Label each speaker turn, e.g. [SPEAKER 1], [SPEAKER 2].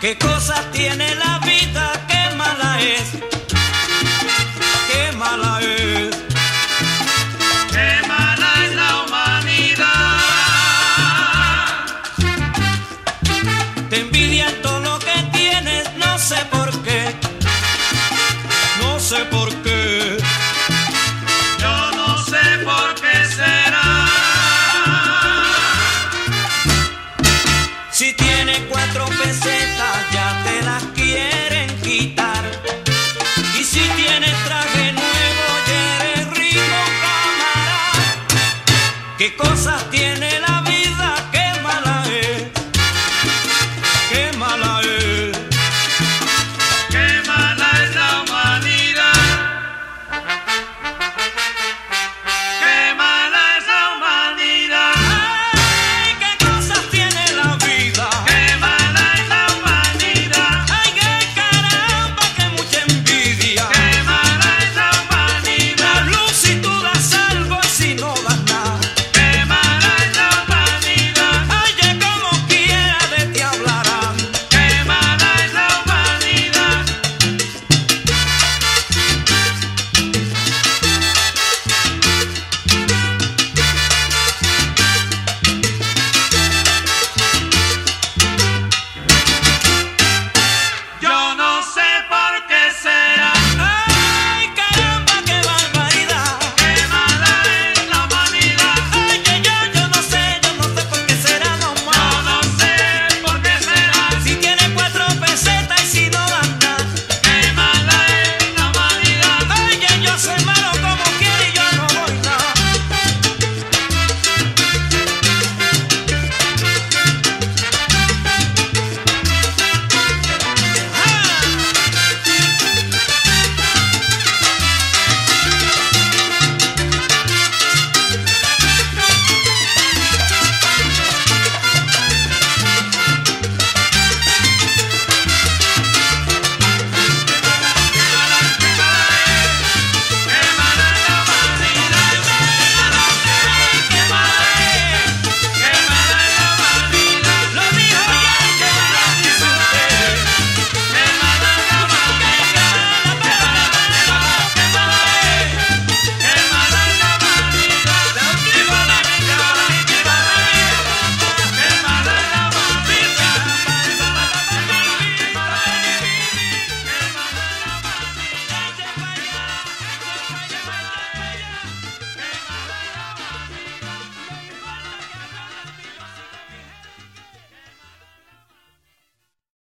[SPEAKER 1] ¿Qué cosa tiene la vida? ¿Qué mala es? ¿Qué mala es?
[SPEAKER 2] Qué mala es la humanidad.
[SPEAKER 1] Te envidian todo lo que tienes, no sé por qué. No sé por qué.
[SPEAKER 2] ¿Qué
[SPEAKER 1] cosas tiene la